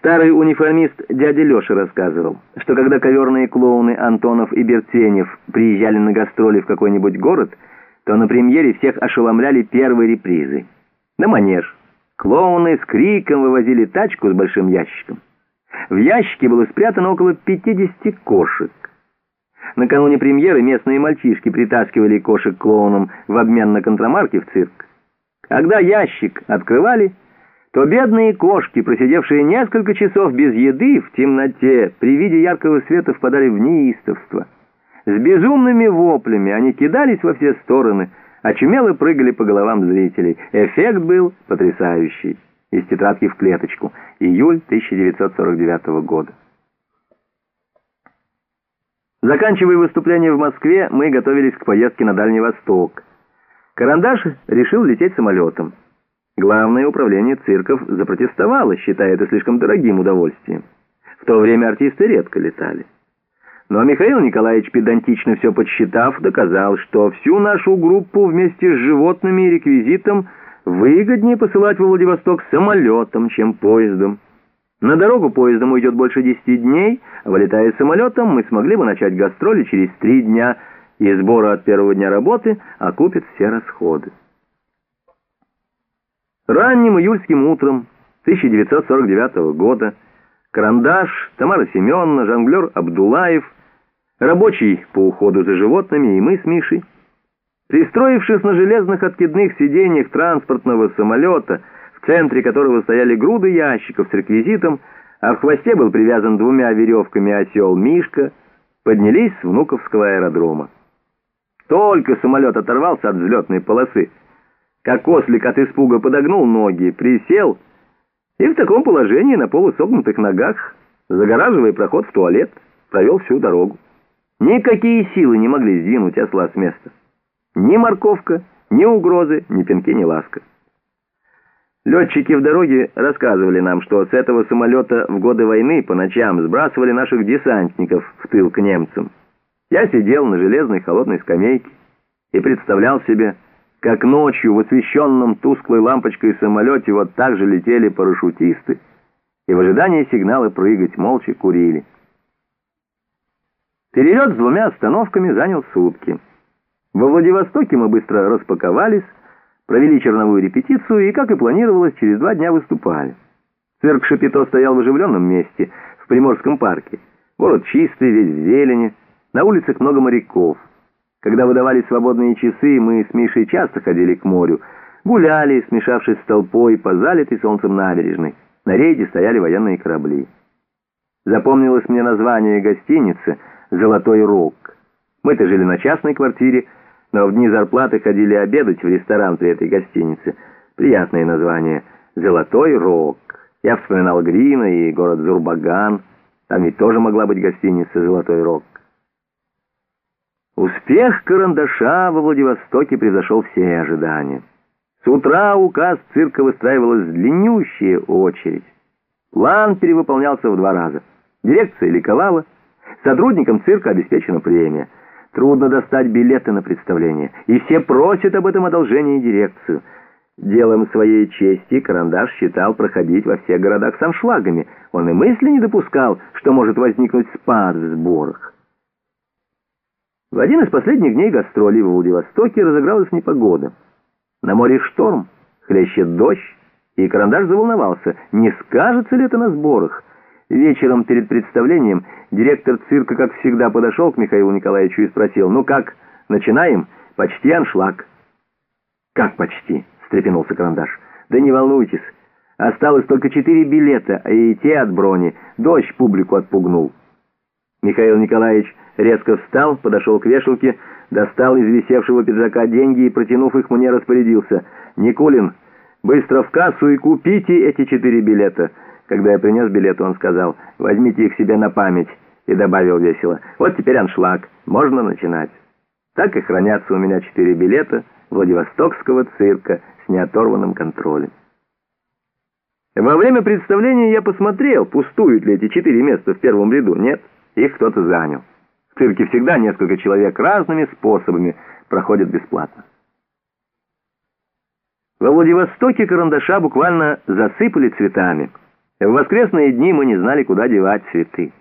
Старый униформист дядя Леша рассказывал, что когда коверные клоуны Антонов и Берценев приезжали на гастроли в какой-нибудь город, то на премьере всех ошеломляли первые репризы. На манеж. Клоуны с криком вывозили тачку с большим ящиком. В ящике было спрятано около 50 кошек. Накануне премьеры местные мальчишки притаскивали кошек клоунам в обмен на контрамарки в цирк. Когда ящик открывали, то бедные кошки, просидевшие несколько часов без еды в темноте, при виде яркого света впадали в неистовство. С безумными воплями они кидались во все стороны, очумело прыгали по головам зрителей. Эффект был потрясающий. Из тетрадки в клеточку. Июль 1949 года. Заканчивая выступление в Москве, мы готовились к поездке на Дальний Восток. Карандаш решил лететь самолетом. Главное управление цирков запротестовало, считая это слишком дорогим удовольствием. В то время артисты редко летали. Но Михаил Николаевич, педантично все подсчитав, доказал, что всю нашу группу вместе с животными и реквизитом выгоднее посылать во Владивосток самолетом, чем поездом. На дорогу поездом уйдет больше десяти дней, а вылетая самолетом, мы смогли бы начать гастроли через три дня, и сбора от первого дня работы окупит все расходы. Ранним июльским утром 1949 года Карандаш, Тамара Семеновна, жонглер Абдулаев, рабочий по уходу за животными и мы с Мишей, пристроившись на железных откидных сиденьях транспортного самолета, в центре которого стояли груды ящиков с реквизитом, а в хвосте был привязан двумя веревками осел Мишка, поднялись с внуковского аэродрома. Только самолет оторвался от взлетной полосы, как ослик от испуга подогнул ноги, присел и в таком положении на полусогнутых ногах, загораживая проход в туалет, провел всю дорогу. Никакие силы не могли сдвинуть осла с места. Ни морковка, ни угрозы, ни пинки, ни ласка. Летчики в дороге рассказывали нам, что с этого самолета в годы войны по ночам сбрасывали наших десантников в тыл к немцам. Я сидел на железной холодной скамейке и представлял себе, как ночью в освещенном тусклой лампочкой самолете вот так же летели парашютисты и в ожидании сигнала прыгать молча курили. Перелет с двумя остановками занял сутки. Во Владивостоке мы быстро распаковались, провели черновую репетицию и, как и планировалось, через два дня выступали. Цирк Шапито стоял в оживленном месте, в Приморском парке. Город чистый, весь в зелени, на улицах много моряков. Когда выдавали свободные часы, мы с Мишей часто ходили к морю. Гуляли, смешавшись с толпой, по залитой солнцем набережной. На рейде стояли военные корабли. Запомнилось мне название гостиницы «Золотой Рог». Мы-то жили на частной квартире, но в дни зарплаты ходили обедать в ресторан при этой гостинице. Приятное название «Золотой Рог». Я вспоминал Грина и город Зурбаган. Там ведь тоже могла быть гостиница «Золотой Рог». Успех карандаша во Владивостоке превзошел все ожидания. С утра указ цирка выстраивалась длиннющая очередь. План перевыполнялся в два раза. Дирекция ликовала, сотрудникам цирка обеспечена премия. Трудно достать билеты на представление, и все просят об этом одолжении дирекцию. Делом своей чести Карандаш считал проходить во всех городах с аншлагами. Он и мысли не допускал, что может возникнуть спад в сборах. В один из последних дней гастролей в Владивостоке разыгралась непогода. На море шторм, хлещет дождь, и Карандаш заволновался, не скажется ли это на сборах. Вечером перед представлением директор цирка, как всегда, подошел к Михаилу Николаевичу и спросил, «Ну как, начинаем? Почти аншлаг». «Как почти?» — встрепенулся Карандаш. «Да не волнуйтесь, осталось только четыре билета, и те от брони. Дождь публику отпугнул». Михаил Николаевич резко встал, подошел к вешалке, достал из висевшего пиджака деньги и, протянув их мне, распорядился. «Никулин, быстро в кассу и купите эти четыре билета». Когда я принес билеты, он сказал, «Возьмите их себе на память», и добавил весело, «Вот теперь аншлаг, можно начинать». Так и хранятся у меня четыре билета Владивостокского цирка с неоторванным контролем. Во время представления я посмотрел, пустуют ли эти четыре места в первом ряду. Нет, их кто-то занял. В цирке всегда несколько человек разными способами проходят бесплатно. Во Владивостоке карандаша буквально засыпали цветами. В воскресные дни мы не знали, куда девать цветы.